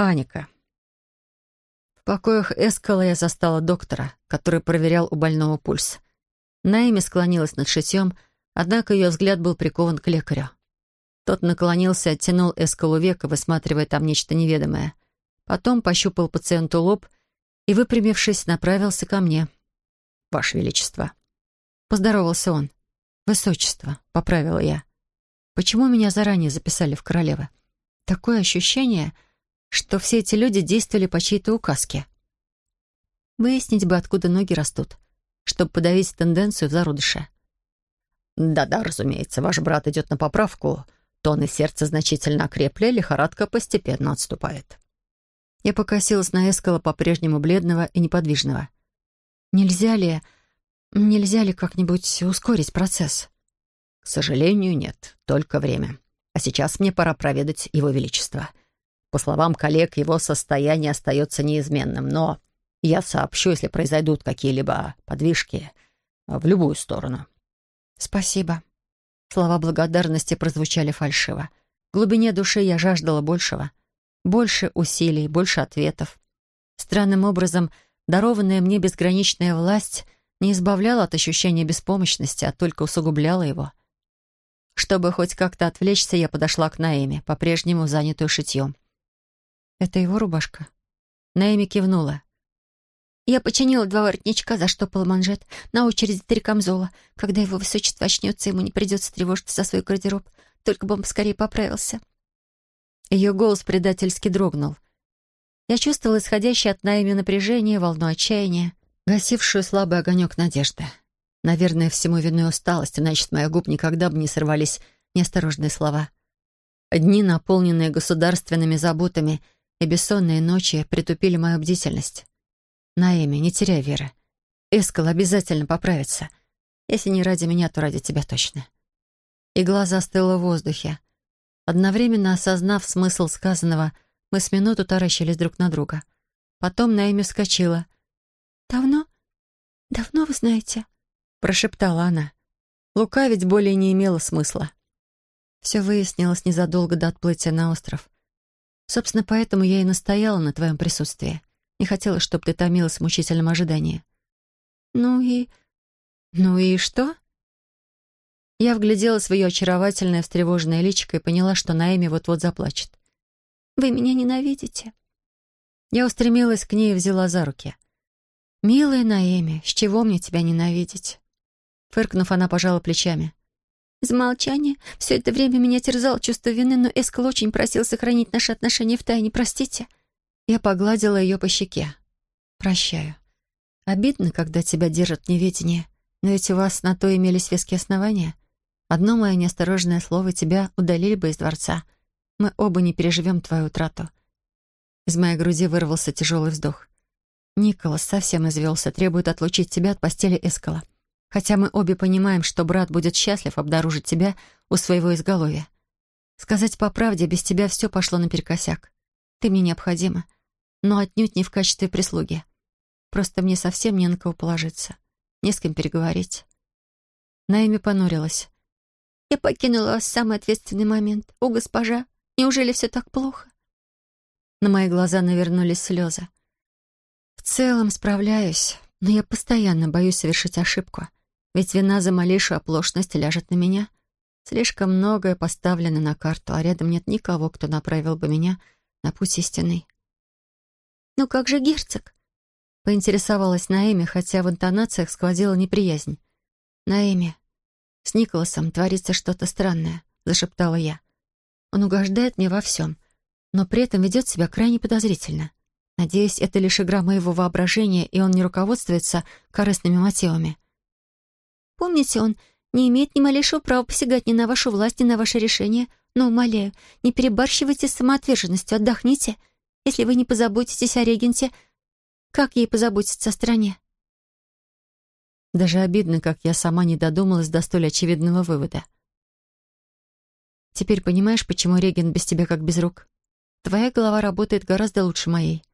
Аника. В покоях Эскала я застала доктора, который проверял у больного пульс. Наэми склонилась над шитьем, однако ее взгляд был прикован к лекарю. Тот наклонился, оттянул Эскалу века, высматривая там нечто неведомое. Потом пощупал пациенту лоб и, выпрямившись, направился ко мне. «Ваше Величество». Поздоровался он. «Высочество», — поправила я. «Почему меня заранее записали в королевы? Такое ощущение, что все эти люди действовали по чьей-то указке. Выяснить бы, откуда ноги растут, чтобы подавить тенденцию в зародыше. «Да-да, разумеется, ваш брат идет на поправку. Тон и сердце значительно окрепли, лихорадка постепенно отступает». Я покосилась на Эскала по-прежнему бледного и неподвижного. «Нельзя ли... нельзя ли как-нибудь ускорить процесс?» «К сожалению, нет. Только время. А сейчас мне пора проведать Его Величество. По словам коллег, его состояние остается неизменным, но я сообщу, если произойдут какие-либо подвижки в любую сторону». «Спасибо». Слова благодарности прозвучали фальшиво. В глубине души я жаждала большего. Больше усилий, больше ответов. Странным образом, дарованная мне безграничная власть не избавляла от ощущения беспомощности, а только усугубляла его. Чтобы хоть как-то отвлечься, я подошла к Наэме, по-прежнему занятую шитьем. «Это его рубашка?» Наэми кивнула. Я починила два воротничка, заштопала манжет. На очереди три камзола. Когда его высочество очнется, ему не придется тревожиться за свой гардероб. Только бы он поскорее поправился. Ее голос предательски дрогнул. Я чувствовала исходящее от Наэми напряжение, волну отчаяния, гасившую слабый огонек надежды. Наверное, всему виной усталость, иначе с моих губ никогда бы не сорвались неосторожные слова. Дни, наполненные государственными заботами — и бессонные ночи притупили мою бдительность. Наэми, не теряй веры. Эскал обязательно поправится. Если не ради меня, то ради тебя точно. Игла застыла в воздухе. Одновременно осознав смысл сказанного, мы с минуту таращились друг на друга. Потом Наэми вскочила. «Давно? Давно вы знаете?» — прошептала она. Лукавить более не имело смысла. Все выяснилось незадолго до отплытия на остров. Собственно, поэтому я и настояла на твоем присутствии. Не хотела, чтобы ты томилась в мучительном ожидании. Ну и... Ну и что? Я вгляделась в ее очаровательное встревоженное личико и поняла, что Наэми вот-вот заплачет. «Вы меня ненавидите?» Я устремилась к ней и взяла за руки. «Милая Наэми, с чего мне тебя ненавидеть?» Фыркнув, она пожала плечами. Замолчание. Все это время меня терзало чувство вины, но Эскал очень просил сохранить наши отношения в тайне. Простите. Я погладила ее по щеке. Прощаю. Обидно, когда тебя держат в неведении. Но ведь у вас на то имелись веские основания. Одно мое неосторожное слово тебя удалили бы из дворца. Мы оба не переживем твою утрату. Из моей груди вырвался тяжелый вздох. Николас совсем извелся, требует отлучить тебя от постели Эскала хотя мы обе понимаем, что брат будет счастлив обнаружить тебя у своего изголовья. Сказать по правде, без тебя все пошло наперекосяк. Ты мне необходима, но отнюдь не в качестве прислуги. Просто мне совсем не на кого положиться, не с кем переговорить. Наэми понурилась. «Я покинула вас в самый ответственный момент. О, госпожа, неужели все так плохо?» На мои глаза навернулись слезы. «В целом справляюсь, но я постоянно боюсь совершить ошибку. Ведь вина за малейшую оплошность ляжет на меня. Слишком многое поставлено на карту, а рядом нет никого, кто направил бы меня на путь истинный. «Ну как же герцог?» Поинтересовалась Наэми, хотя в интонациях сквозила неприязнь. «Наэми, с Николасом творится что-то странное», — зашептала я. «Он угождает мне во всем, но при этом ведет себя крайне подозрительно. Надеюсь, это лишь игра моего воображения, и он не руководствуется корыстными мотивами». Помните, он не имеет ни малейшего права посягать ни на вашу власть, ни на ваше решение. Но, умоляю, не перебарщивайте с самоотверженностью, отдохните. Если вы не позаботитесь о регенте, как ей позаботиться о стране?» Даже обидно, как я сама не додумалась до столь очевидного вывода. Теперь понимаешь, почему регент без тебя как без рук? Твоя голова работает гораздо лучше моей.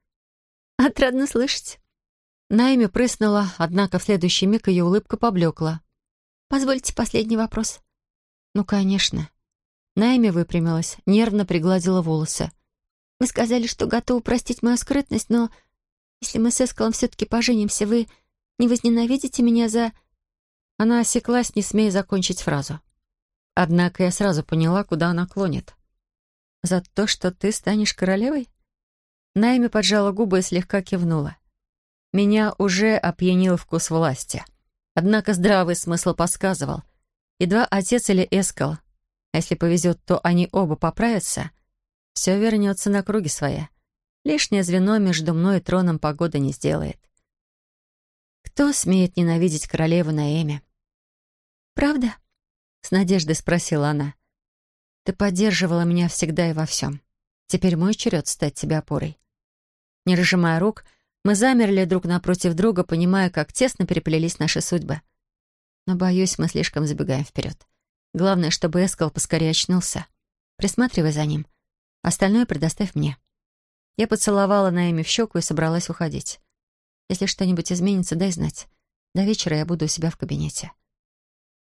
Отрадно слышать. Найми прыснула, однако в следующий миг ее улыбка поблекла. Позвольте последний вопрос». «Ну, конечно». Найми выпрямилась, нервно пригладила волосы. Вы сказали, что готовы простить мою скрытность, но если мы с Эскалом все-таки поженимся, вы не возненавидите меня за...» Она осеклась, не смея закончить фразу. Однако я сразу поняла, куда она клонит. «За то, что ты станешь королевой?» Найми поджала губы и слегка кивнула. Меня уже опьянил вкус власти. Однако здравый смысл подсказывал. Едва отец или Эскал, а если повезет, то они оба поправятся, все вернется на круги своя. Лишнее звено между мной и троном погода не сделает. Кто смеет ненавидеть королеву Наэми? «Правда?» — с надеждой спросила она. «Ты поддерживала меня всегда и во всем. Теперь мой черед стать тебе опорой». Не разжимая рук, мы замерли друг напротив друга, понимая, как тесно переплелись наши судьбы. Но, боюсь, мы слишком забегаем вперед. Главное, чтобы Эскал поскорее очнулся. Присматривай за ним. Остальное предоставь мне. Я поцеловала Наэми в щеку и собралась уходить. Если что-нибудь изменится, дай знать. До вечера я буду у себя в кабинете.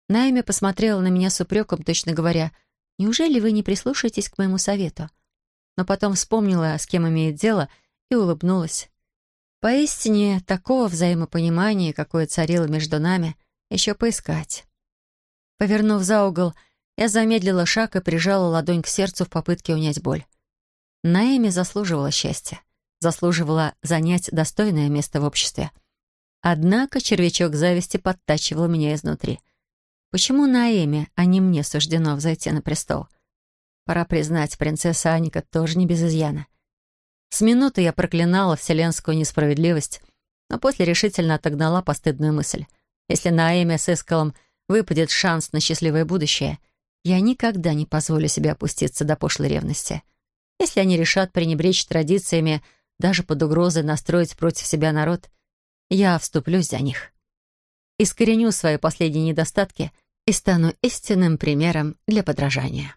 Наэми посмотрела на меня с упреком, точно говоря, «Неужели вы не прислушаетесь к моему совету?» Но потом вспомнила, с кем имеет дело, и улыбнулась. Поистине, такого взаимопонимания, какое царило между нами, еще поискать. Повернув за угол, я замедлила шаг и прижала ладонь к сердцу в попытке унять боль. Наэми заслуживала счастья, заслуживала занять достойное место в обществе. Однако червячок зависти подтачивал меня изнутри. Почему Наэме, а не мне суждено взойти на престол? Пора признать, принцесса Аника тоже не без изъяна. С минуты я проклинала вселенскую несправедливость, но после решительно отогнала постыдную мысль. Если Наэме с Эскалом выпадет шанс на счастливое будущее, я никогда не позволю себе опуститься до пошлой ревности. Если они решат пренебречь традициями, даже под угрозой настроить против себя народ, я вступлюсь за них искореню свои последние недостатки и стану истинным примером для подражания.